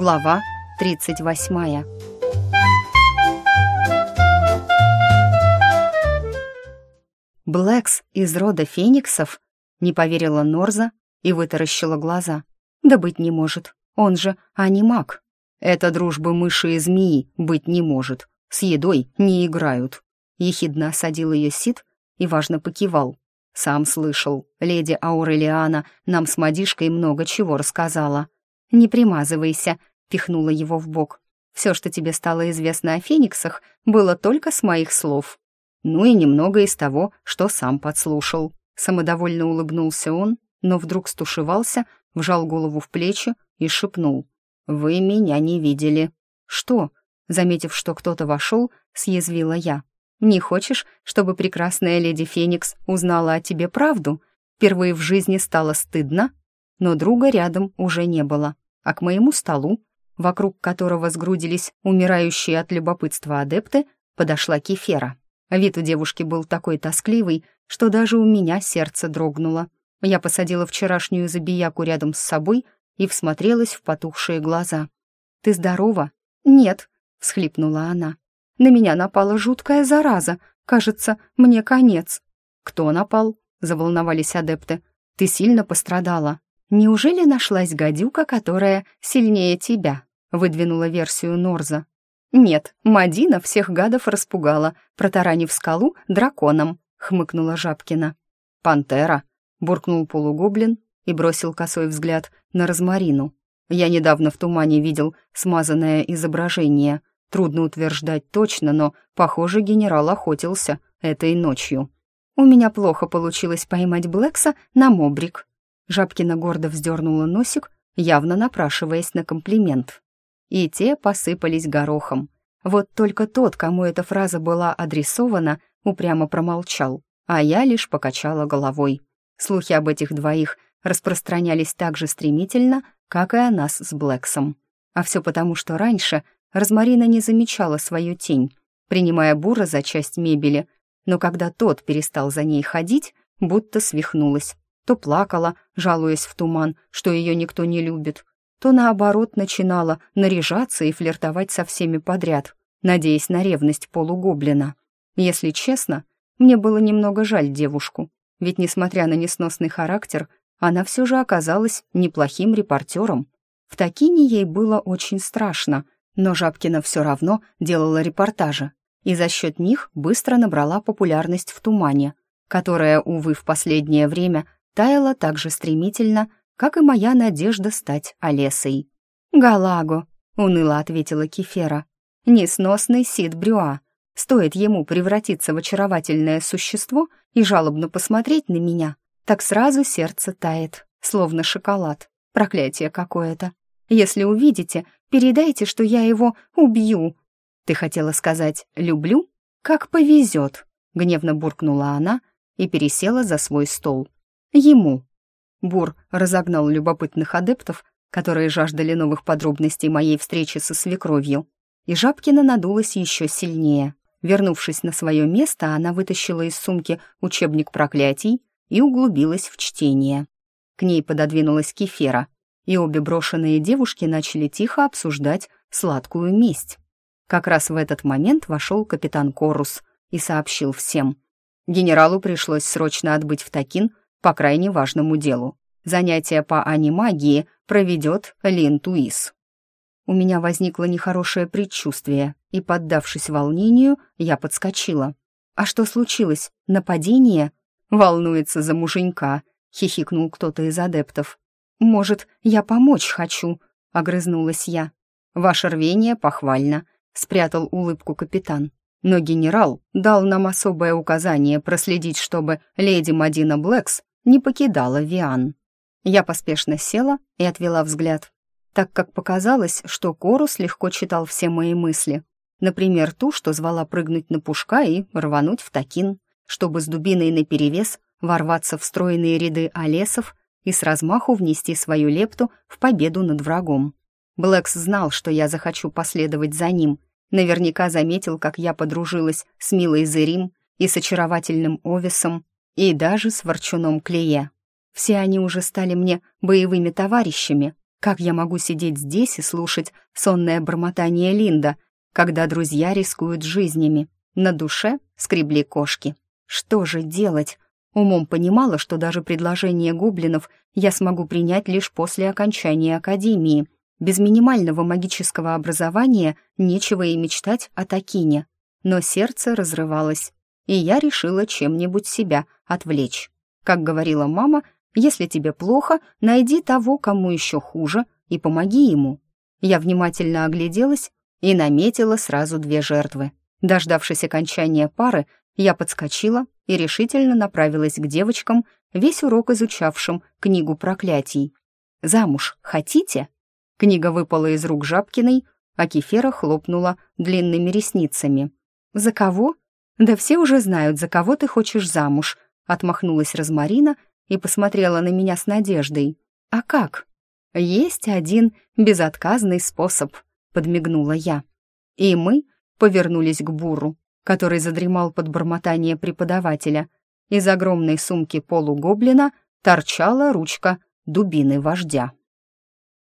Глава 38 «Блэкс из рода фениксов?» — не поверила Норза и вытаращила глаза. «Да быть не может, он же анимак. Это дружбы мыши и змеи быть не может, с едой не играют». Ехидно осадил ее Сид и важно покивал. Сам слышал, леди Аурелиана нам с Мадишкой много чего рассказала. «Не примазывайся», — пихнула его в бок. «Все, что тебе стало известно о фениксах, было только с моих слов». Ну и немного из того, что сам подслушал. Самодовольно улыбнулся он, но вдруг стушевался, вжал голову в плечи и шепнул. «Вы меня не видели». «Что?» Заметив, что кто-то вошел, съязвила я. Не хочешь, чтобы прекрасная леди Феникс узнала о тебе правду? Впервые в жизни стало стыдно, но друга рядом уже не было, а к моему столу, вокруг которого сгрудились умирающие от любопытства адепты, подошла Кефера. Вид у девушки был такой тоскливый, что даже у меня сердце дрогнуло. Я посадила вчерашнюю забияку рядом с собой и всмотрелась в потухшие глаза. «Ты здорова?» «Нет», — всхлипнула она. На меня напала жуткая зараза. Кажется, мне конец». «Кто напал?» — заволновались адепты. «Ты сильно пострадала». «Неужели нашлась гадюка, которая сильнее тебя?» — выдвинула версию Норза. «Нет, Мадина всех гадов распугала, протаранив скалу драконом», — хмыкнула Жабкина. «Пантера», — буркнул полугоблин и бросил косой взгляд на розмарину. «Я недавно в тумане видел смазанное изображение. Трудно утверждать точно, но, похоже, генерал охотился этой ночью. У меня плохо получилось поймать Блэкса на мобрик. Жабкина гордо вздернула носик, явно напрашиваясь на комплимент. И те посыпались горохом. Вот только тот, кому эта фраза была адресована, упрямо промолчал, а я лишь покачала головой. Слухи об этих двоих распространялись так же стремительно, как и о нас с Блэксом. А все потому, что раньше Розмарина не замечала свою тень, принимая Бура за часть мебели, но когда тот перестал за ней ходить, будто свихнулась. То плакала, жалуясь в туман, что ее никто не любит, то наоборот начинала наряжаться и флиртовать со всеми подряд, надеясь на ревность полугоблина. Если честно, мне было немного жаль девушку, ведь, несмотря на несносный характер, она все же оказалась неплохим репортером. В Такине ей было очень страшно — но Жабкина все равно делала репортажи, и за счет них быстро набрала популярность в тумане, которая, увы, в последнее время таяла так же стремительно, как и моя надежда стать Олесой. «Галаго», — уныло ответила Кефера, — «несносный Сид Брюа. Стоит ему превратиться в очаровательное существо и жалобно посмотреть на меня, так сразу сердце тает, словно шоколад. Проклятие какое-то. Если увидите, передайте, что я его убью». «Ты хотела сказать «люблю»? Как повезет», — гневно буркнула она и пересела за свой стол. «Ему». Бур разогнал любопытных адептов, которые жаждали новых подробностей моей встречи со свекровью, и Жабкина надулась еще сильнее. Вернувшись на свое место, она вытащила из сумки учебник проклятий и углубилась в чтение. К ней пододвинулась Кефера — и обе брошенные девушки начали тихо обсуждать сладкую месть. Как раз в этот момент вошел капитан Корус и сообщил всем. Генералу пришлось срочно отбыть в Такин по крайне важному делу. Занятие по анимагии проведет Лин Туис. У меня возникло нехорошее предчувствие, и, поддавшись волнению, я подскочила. «А что случилось? Нападение?» «Волнуется за муженька», — хихикнул кто-то из адептов. «Может, я помочь хочу?» — огрызнулась я. «Ваше рвение похвально», — спрятал улыбку капитан. «Но генерал дал нам особое указание проследить, чтобы леди Мадина Блэкс не покидала Виан». Я поспешно села и отвела взгляд, так как показалось, что Корус легко читал все мои мысли. Например, ту, что звала прыгнуть на пушка и рвануть в такин, чтобы с дубиной наперевес ворваться в стройные ряды олесов и с размаху внести свою лепту в победу над врагом. Блэкс знал, что я захочу последовать за ним. Наверняка заметил, как я подружилась с милой Зерим и с очаровательным Овесом, и даже с Ворчуном Клее. Все они уже стали мне боевыми товарищами, Как я могу сидеть здесь и слушать сонное бормотание Линда, когда друзья рискуют жизнями? На душе скребли кошки. Что же делать? Умом понимала, что даже предложение гоблинов я смогу принять лишь после окончания академии. Без минимального магического образования нечего и мечтать о Такине. Но сердце разрывалось, и я решила чем-нибудь себя отвлечь. Как говорила мама, если тебе плохо, найди того, кому еще хуже, и помоги ему. Я внимательно огляделась и наметила сразу две жертвы. Дождавшись окончания пары, я подскочила и решительно направилась к девочкам, весь урок изучавшим книгу проклятий. «Замуж хотите?» Книга выпала из рук Жабкиной, а Кефера хлопнула длинными ресницами. «За кого?» «Да все уже знают, за кого ты хочешь замуж», — отмахнулась Розмарина и посмотрела на меня с надеждой. «А как?» «Есть один безотказный способ», — подмигнула я. И мы повернулись к Буру, который задремал под бормотание преподавателя. Из огромной сумки полугоблина торчала ручка дубины вождя.